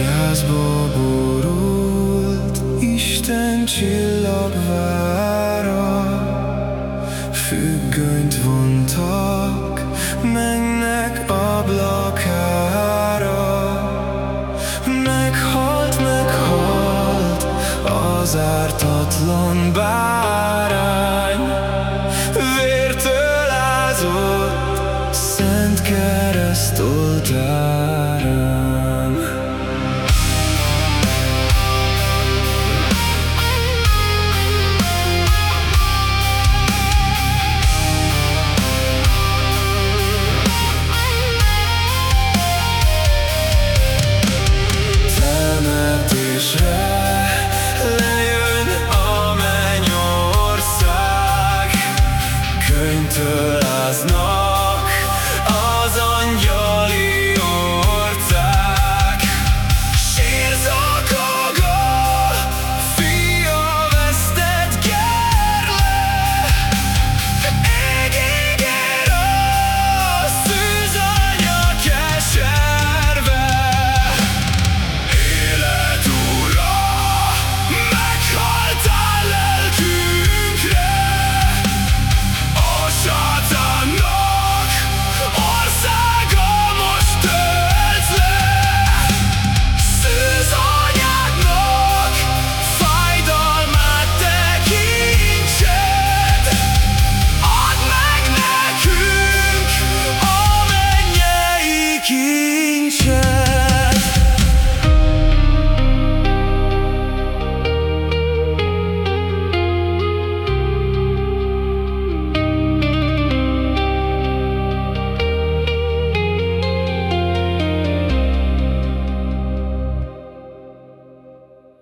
Gyászba borult Isten csillagvára. Függönyt vontak Mennek ablakára. Meghalt, meghalt Az ártatlan bárány. Vértől ázott Szent keresztoltárán